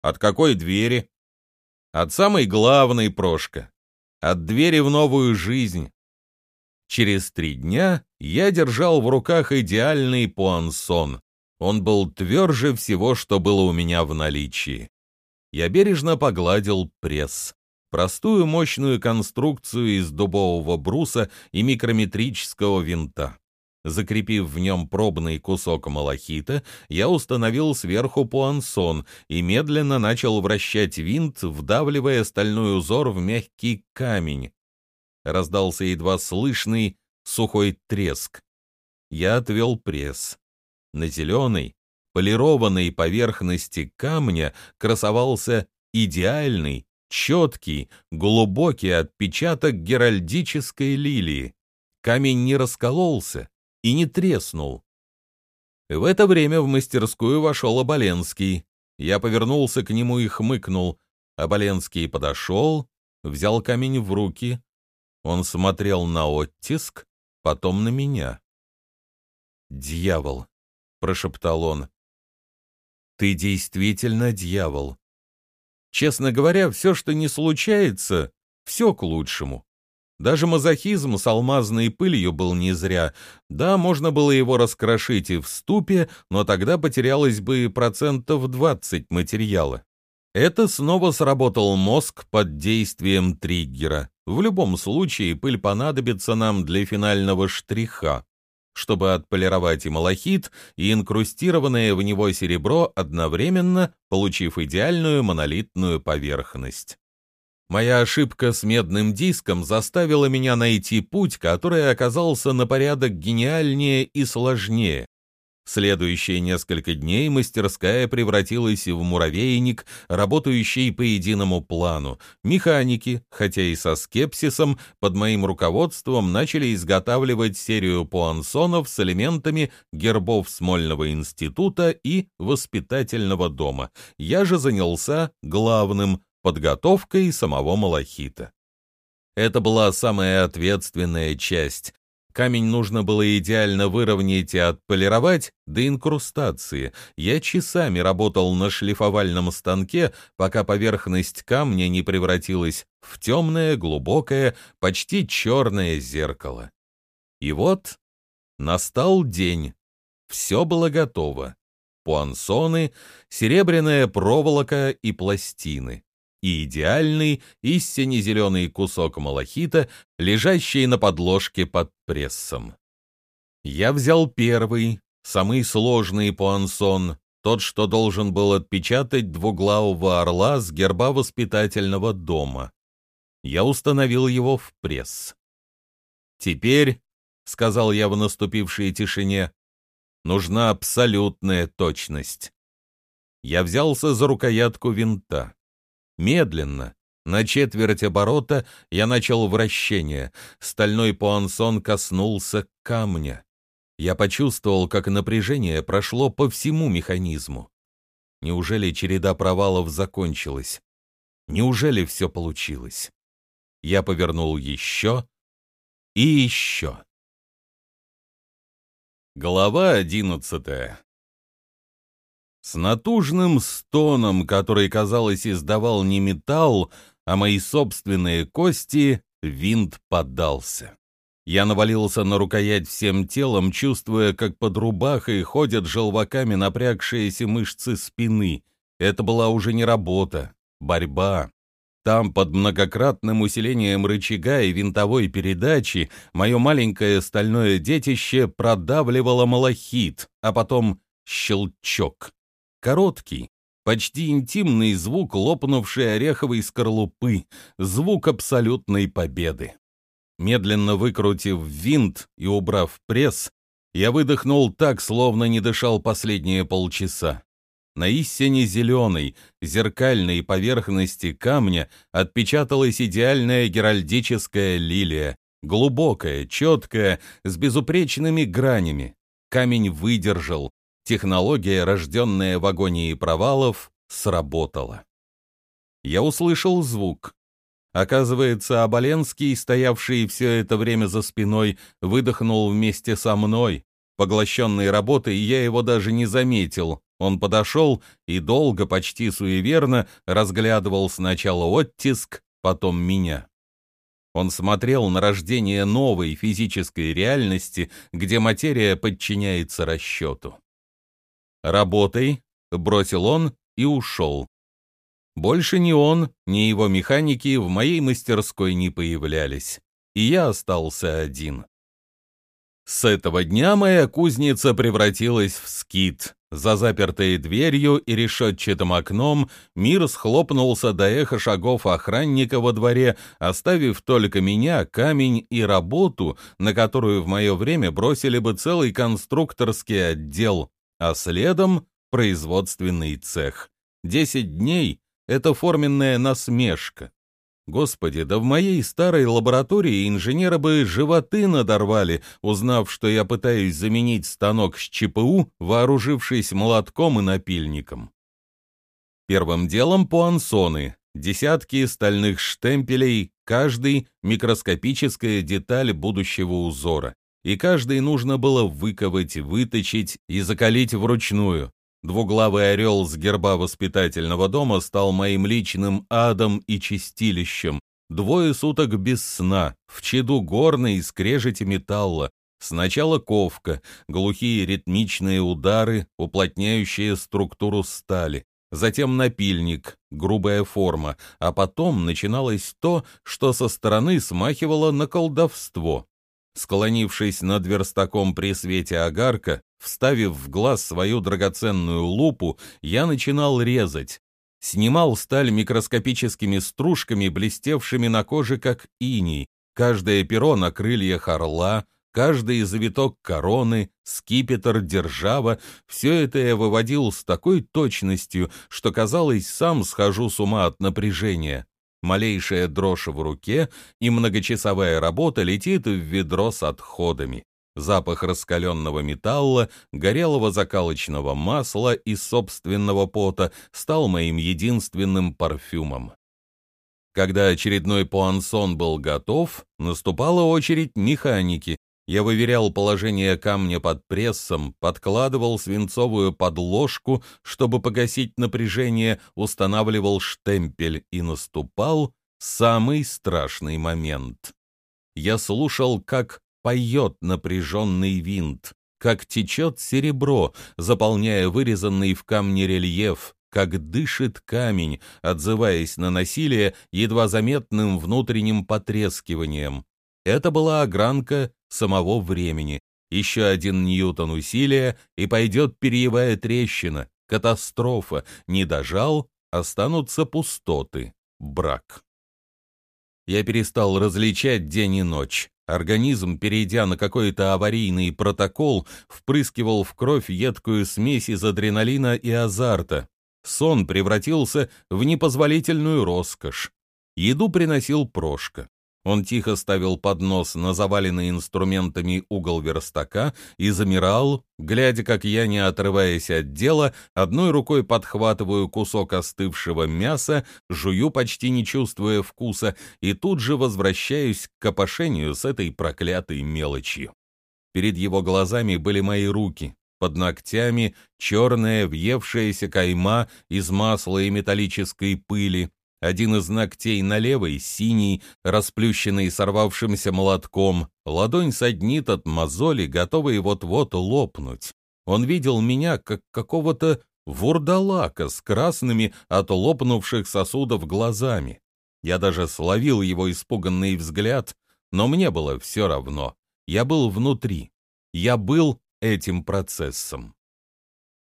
«От какой двери?» «От самой главной, Прошка. От двери в новую жизнь». Через три дня я держал в руках идеальный пуансон. Он был тверже всего, что было у меня в наличии. Я бережно погладил пресс. Простую мощную конструкцию из дубового бруса и микрометрического винта. Закрепив в нем пробный кусок малахита, я установил сверху пуансон и медленно начал вращать винт, вдавливая стальной узор в мягкий камень. Раздался едва слышный сухой треск. Я отвел пресс. На зеленой, полированной поверхности камня красовался идеальный, четкий, глубокий отпечаток геральдической лилии. Камень не раскололся и не треснул. В это время в мастерскую вошел Оболенский. Я повернулся к нему и хмыкнул. Оболенский подошел, взял камень в руки. Он смотрел на оттиск, потом на меня. «Дьявол!» — прошептал он. «Ты действительно дьявол!» Честно говоря, все, что не случается, все к лучшему. Даже мазохизм с алмазной пылью был не зря. Да, можно было его раскрошить и в ступе, но тогда потерялось бы процентов 20 материала. Это снова сработал мозг под действием триггера. В любом случае пыль понадобится нам для финального штриха чтобы отполировать и малахит, и инкрустированное в него серебро одновременно, получив идеальную монолитную поверхность. Моя ошибка с медным диском заставила меня найти путь, который оказался на порядок гениальнее и сложнее. Следующие несколько дней мастерская превратилась в муравейник, работающий по единому плану. Механики, хотя и со скепсисом, под моим руководством начали изготавливать серию пуансонов с элементами гербов Смольного института и воспитательного дома. Я же занялся главным — подготовкой самого малахита. Это была самая ответственная часть, Камень нужно было идеально выровнять и отполировать до инкрустации. Я часами работал на шлифовальном станке, пока поверхность камня не превратилась в темное, глубокое, почти черное зеркало. И вот настал день. Все было готово. Пуансоны, серебряная проволока и пластины и идеальный, истинно зеленый кусок малахита, лежащий на подложке под прессом. Я взял первый, самый сложный пуансон, тот, что должен был отпечатать двуглавого орла с герба воспитательного дома. Я установил его в пресс. «Теперь», — сказал я в наступившей тишине, — «нужна абсолютная точность». Я взялся за рукоятку винта. Медленно, на четверть оборота, я начал вращение. Стальной пуансон коснулся камня. Я почувствовал, как напряжение прошло по всему механизму. Неужели череда провалов закончилась? Неужели все получилось? Я повернул еще и еще. Глава одиннадцатая с натужным стоном, который, казалось, издавал не металл, а мои собственные кости, винт поддался. Я навалился на рукоять всем телом, чувствуя, как под рубахой ходят желваками напрягшиеся мышцы спины. Это была уже не работа, борьба. Там, под многократным усилением рычага и винтовой передачи, мое маленькое стальное детище продавливало малахит, а потом щелчок. Короткий, почти интимный звук лопнувшей ореховой скорлупы, звук абсолютной победы. Медленно выкрутив винт и убрав пресс, я выдохнул так, словно не дышал последние полчаса. На истине зеленой, зеркальной поверхности камня отпечаталась идеальная геральдическая лилия, глубокая, четкая, с безупречными гранями. Камень выдержал, технология, рожденная в агонии провалов, сработала. Я услышал звук. Оказывается, Оболенский, стоявший все это время за спиной, выдохнул вместе со мной. Поглощенной работой я его даже не заметил. Он подошел и долго, почти суеверно, разглядывал сначала оттиск, потом меня. Он смотрел на рождение новой физической реальности, где материя подчиняется расчету. «Работай», — бросил он и ушел. Больше ни он, ни его механики в моей мастерской не появлялись, и я остался один. С этого дня моя кузница превратилась в скит. За запертой дверью и решетчатым окном мир схлопнулся до эха шагов охранника во дворе, оставив только меня, камень и работу, на которую в мое время бросили бы целый конструкторский отдел, а следом производственный цех. Десять дней — это форменная насмешка. Господи, да в моей старой лаборатории инженеры бы животы надорвали, узнав, что я пытаюсь заменить станок с ЧПУ, вооружившись молотком и напильником. Первым делом пуансоны, десятки стальных штемпелей, каждый — микроскопическая деталь будущего узора. И каждый нужно было выковать, выточить и закалить вручную. Двуглавый орел с герба воспитательного дома стал моим личным адом и чистилищем. Двое суток без сна, в чаду горной скрежете металла. Сначала ковка, глухие ритмичные удары, уплотняющие структуру стали. Затем напильник, грубая форма, а потом начиналось то, что со стороны смахивало на колдовство. Склонившись над верстаком при свете огарка, вставив в глаз свою драгоценную лупу, я начинал резать. Снимал сталь микроскопическими стружками, блестевшими на коже, как иней. Каждое перо на крыльях орла, каждый завиток короны, скипетр, держава — все это я выводил с такой точностью, что, казалось, сам схожу с ума от напряжения. Малейшая дрожь в руке, и многочасовая работа летит в ведро с отходами. Запах раскаленного металла, горелого закалочного масла и собственного пота стал моим единственным парфюмом. Когда очередной пуансон был готов, наступала очередь механики, я выверял положение камня под прессом, подкладывал свинцовую подложку, чтобы погасить напряжение, устанавливал штемпель и наступал самый страшный момент. Я слушал, как поет напряженный винт, как течет серебро, заполняя вырезанный в камне рельеф, как дышит камень, отзываясь на насилие едва заметным внутренним потрескиванием. Это была огранка самого времени. Еще один ньютон усилия, и пойдет перьевая трещина, катастрофа, не дожал, останутся пустоты, брак. Я перестал различать день и ночь. Организм, перейдя на какой-то аварийный протокол, впрыскивал в кровь едкую смесь из адреналина и азарта. Сон превратился в непозволительную роскошь. Еду приносил Прошка. Он тихо ставил поднос на заваленный инструментами угол верстака и замирал, глядя, как я, не отрываясь от дела, одной рукой подхватываю кусок остывшего мяса, жую, почти не чувствуя вкуса, и тут же возвращаюсь к копошению с этой проклятой мелочью. Перед его глазами были мои руки, под ногтями черная въевшаяся кайма из масла и металлической пыли, один из ногтей на левой синий, расплющенный сорвавшимся молотком. Ладонь саднит от мозоли, готовый вот-вот лопнуть. Он видел меня, как какого-то вурдалака с красными от лопнувших сосудов глазами. Я даже словил его испуганный взгляд, но мне было все равно. Я был внутри. Я был этим процессом.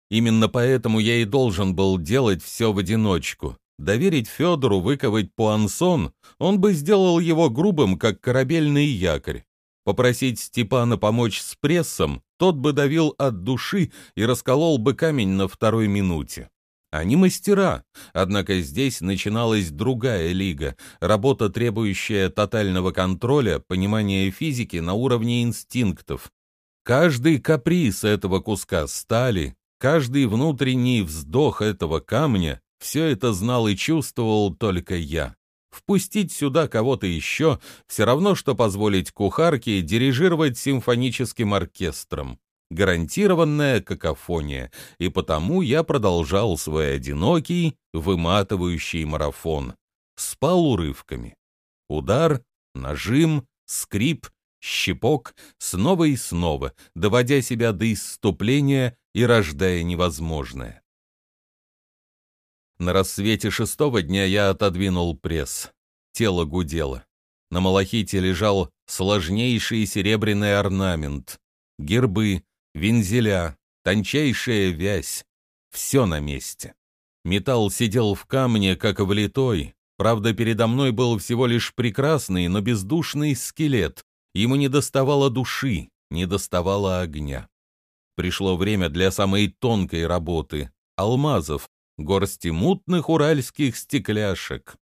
Именно поэтому я и должен был делать все в одиночку. Доверить Федору выковать пуансон, он бы сделал его грубым, как корабельный якорь. Попросить Степана помочь с прессом, тот бы давил от души и расколол бы камень на второй минуте. Они мастера, однако здесь начиналась другая лига, работа, требующая тотального контроля, понимания физики на уровне инстинктов. Каждый каприз этого куска стали, каждый внутренний вздох этого камня, все это знал и чувствовал только я. Впустить сюда кого-то еще все равно, что позволить кухарке дирижировать симфоническим оркестром гарантированная какофония, и потому я продолжал свой одинокий, выматывающий марафон. Спал урывками. Удар, нажим, скрип, щепок, снова и снова, доводя себя до исступления и рождая невозможное. На рассвете шестого дня я отодвинул пресс. Тело гудело. На малахите лежал сложнейший серебряный орнамент. Гербы, вензеля, тончайшая вязь. Все на месте. Металл сидел в камне, как влитой. Правда, передо мной был всего лишь прекрасный, но бездушный скелет. Ему не доставало души, не доставало огня. Пришло время для самой тонкой работы — алмазов, горсти мутных уральских стекляшек.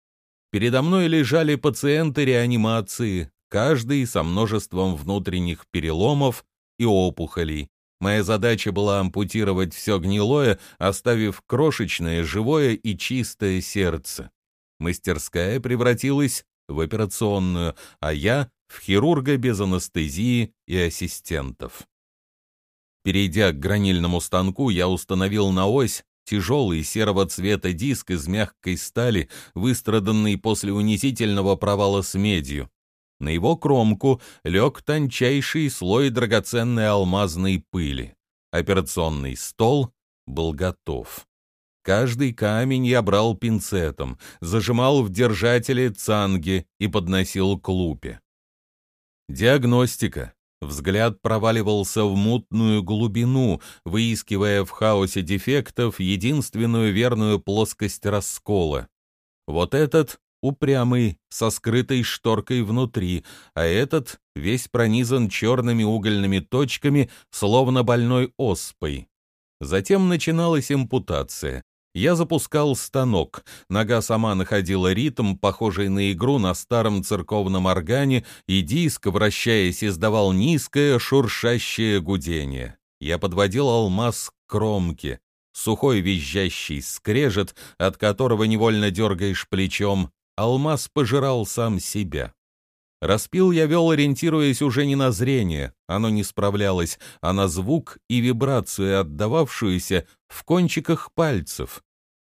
Передо мной лежали пациенты реанимации, каждый со множеством внутренних переломов и опухолей, Моя задача была ампутировать все гнилое, оставив крошечное, живое и чистое сердце. Мастерская превратилась в операционную, а я — в хирурга без анестезии и ассистентов. Перейдя к гранильному станку, я установил на ось тяжелый серого цвета диск из мягкой стали, выстраданный после унизительного провала с медью. На его кромку лег тончайший слой драгоценной алмазной пыли. Операционный стол был готов. Каждый камень я брал пинцетом, зажимал в держателе цанги и подносил к лупе. Диагностика. Взгляд проваливался в мутную глубину, выискивая в хаосе дефектов единственную верную плоскость раскола. Вот этот упрямый, со скрытой шторкой внутри, а этот весь пронизан черными угольными точками, словно больной оспой. Затем начиналась импутация. Я запускал станок, нога сама находила ритм, похожий на игру на старом церковном органе, и диск, вращаясь, издавал низкое шуршащее гудение. Я подводил алмаз к кромке. Сухой визжащий скрежет, от которого невольно дергаешь плечом, алмаз пожирал сам себя. Распил я вел, ориентируясь уже не на зрение, оно не справлялось, а на звук и вибрацию, отдававшуюся в кончиках пальцев.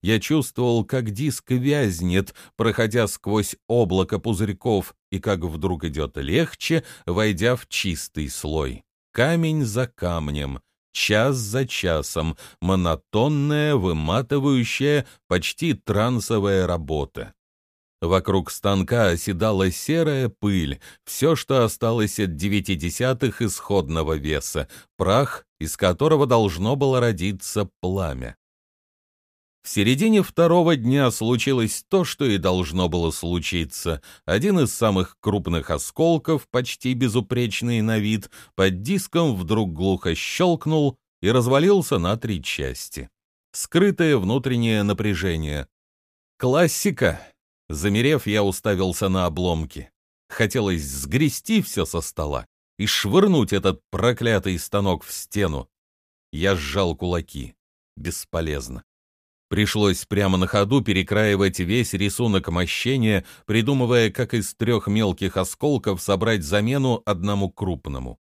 Я чувствовал, как диск вязнет, проходя сквозь облако пузырьков, и как вдруг идет легче, войдя в чистый слой. Камень за камнем, час за часом, монотонная, выматывающая, почти трансовая работа. Вокруг станка оседала серая пыль, все, что осталось от девяти десятых исходного веса, прах, из которого должно было родиться пламя. В середине второго дня случилось то, что и должно было случиться. Один из самых крупных осколков, почти безупречный на вид, под диском вдруг глухо щелкнул и развалился на три части. Скрытое внутреннее напряжение. Классика, Замерев, я уставился на обломки. Хотелось сгрести все со стола и швырнуть этот проклятый станок в стену. Я сжал кулаки. Бесполезно. Пришлось прямо на ходу перекраивать весь рисунок мощения, придумывая, как из трех мелких осколков собрать замену одному крупному.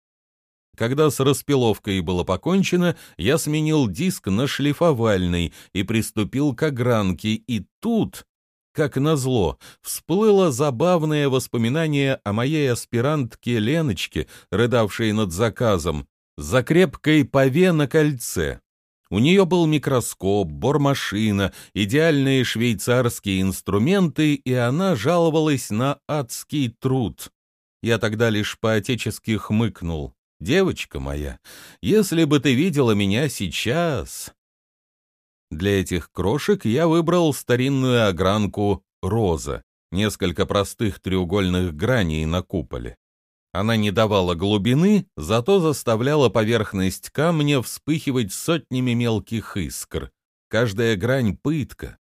Когда с распиловкой было покончено, я сменил диск на шлифовальный и приступил к огранке, и тут как назло, всплыло забавное воспоминание о моей аспирантке Леночке, рыдавшей над заказом, закрепкой пове на кольце. У нее был микроскоп, бормашина, идеальные швейцарские инструменты, и она жаловалась на адский труд. Я тогда лишь по-отечески хмыкнул. «Девочка моя, если бы ты видела меня сейчас, Для этих крошек я выбрал старинную огранку «Роза», несколько простых треугольных граней на куполе. Она не давала глубины, зато заставляла поверхность камня вспыхивать сотнями мелких искр. Каждая грань — пытка.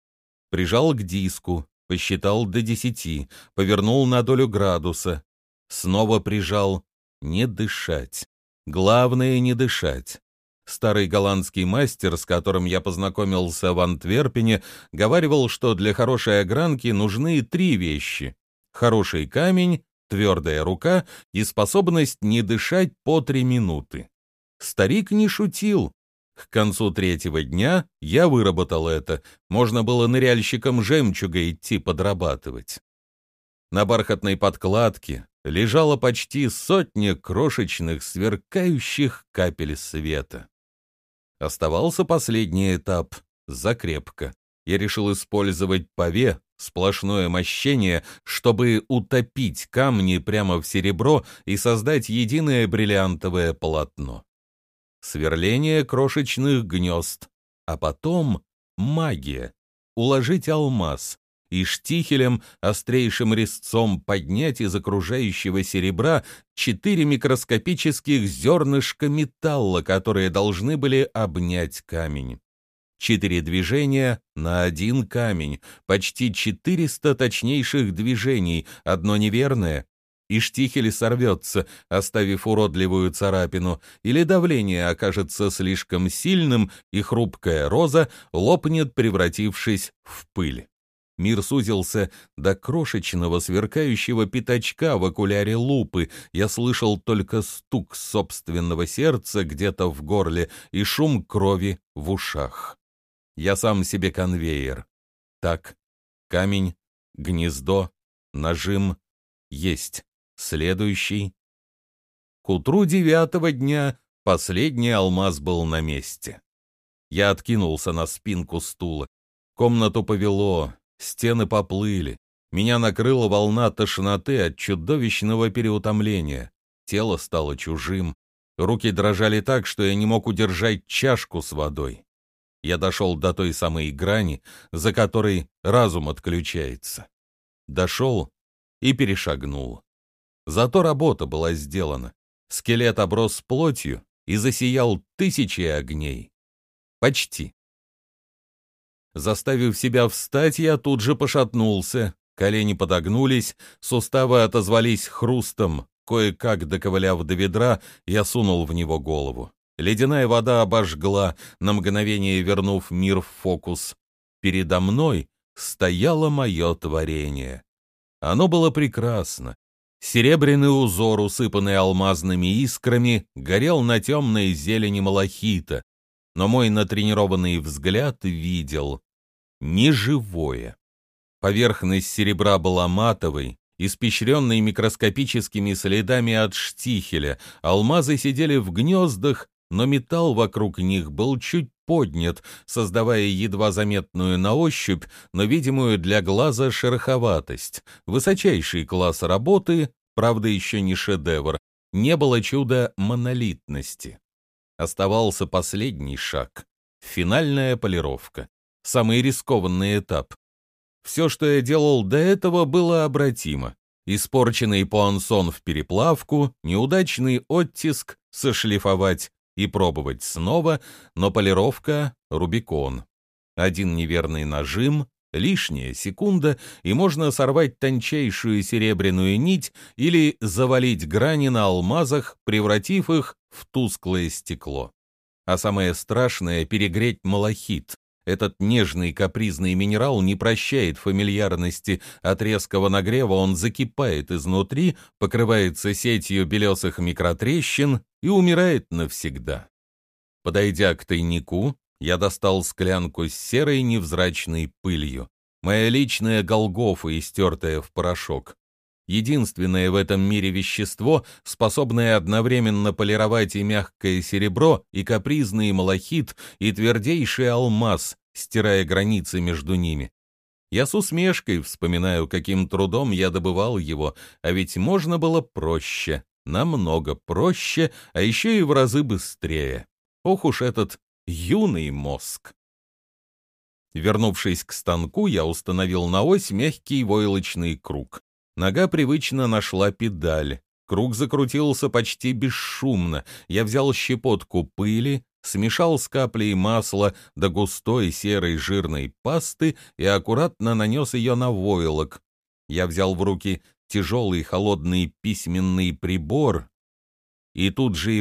Прижал к диску, посчитал до десяти, повернул на долю градуса. Снова прижал. Не дышать. Главное — не дышать. Старый голландский мастер, с которым я познакомился в Антверпене, говаривал, что для хорошей огранки нужны три вещи. Хороший камень, твердая рука и способность не дышать по три минуты. Старик не шутил. К концу третьего дня я выработал это. Можно было ныряльщиком жемчуга идти подрабатывать. На бархатной подкладке лежала почти сотня крошечных сверкающих капель света. Оставался последний этап — закрепка. Я решил использовать пове, сплошное мощение, чтобы утопить камни прямо в серебро и создать единое бриллиантовое полотно. Сверление крошечных гнезд, а потом магия. Уложить алмаз, и штихелем, острейшим резцом поднять из окружающего серебра четыре микроскопических зернышка металла, которые должны были обнять камень. Четыре движения на один камень, почти четыреста точнейших движений, одно неверное, и штихель сорвется, оставив уродливую царапину, или давление окажется слишком сильным, и хрупкая роза лопнет, превратившись в пыль. Мир сузился до крошечного сверкающего пятачка в окуляре лупы. Я слышал только стук собственного сердца где-то в горле и шум крови в ушах. Я сам себе конвейер. Так, камень, гнездо, нажим, есть. Следующий. К утру девятого дня последний алмаз был на месте. Я откинулся на спинку стула. Комнату повело, Стены поплыли. Меня накрыла волна тошноты от чудовищного переутомления. Тело стало чужим. Руки дрожали так, что я не мог удержать чашку с водой. Я дошел до той самой грани, за которой разум отключается. Дошел и перешагнул. Зато работа была сделана. Скелет оброс плотью и засиял тысячи огней. Почти. Заставив себя встать, я тут же пошатнулся. Колени подогнулись, суставы отозвались хрустом. Кое-как доковыляв до ведра, я сунул в него голову. Ледяная вода обожгла, на мгновение вернув мир в фокус. Передо мной стояло мое творение. Оно было прекрасно. Серебряный узор, усыпанный алмазными искрами, горел на темной зелени малахита, но мой натренированный взгляд видел неживое. Поверхность серебра была матовой, испещренной микроскопическими следами от штихеля, алмазы сидели в гнездах, но металл вокруг них был чуть поднят, создавая едва заметную на ощупь, но видимую для глаза шероховатость. Высочайший класс работы, правда еще не шедевр, не было чуда монолитности. Оставался последний шаг — финальная полировка самый рискованный этап. Все, что я делал до этого, было обратимо. Испорченный пуансон в переплавку, неудачный оттиск, сошлифовать и пробовать снова, но полировка — Рубикон. Один неверный нажим, лишняя секунда, и можно сорвать тончайшую серебряную нить или завалить грани на алмазах, превратив их в тусклое стекло. А самое страшное — перегреть малахит, этот нежный капризный минерал не прощает фамильярности. От резкого нагрева он закипает изнутри, покрывается сетью белесых микротрещин и умирает навсегда. Подойдя к тайнику, я достал склянку с серой невзрачной пылью. Моя личная Голгофа, истертая в порошок. Единственное в этом мире вещество, способное одновременно полировать и мягкое серебро, и капризный малахит, и твердейший алмаз, стирая границы между ними. Я с усмешкой вспоминаю, каким трудом я добывал его, а ведь можно было проще, намного проще, а еще и в разы быстрее. Ох уж этот юный мозг! Вернувшись к станку, я установил на ось мягкий войлочный круг. Нога привычно нашла педаль. Круг закрутился почти бесшумно. Я взял щепотку пыли, смешал с каплей масла до густой серой жирной пасты и аккуратно нанес ее на войлок. Я взял в руки тяжелый холодный письменный прибор и тут же его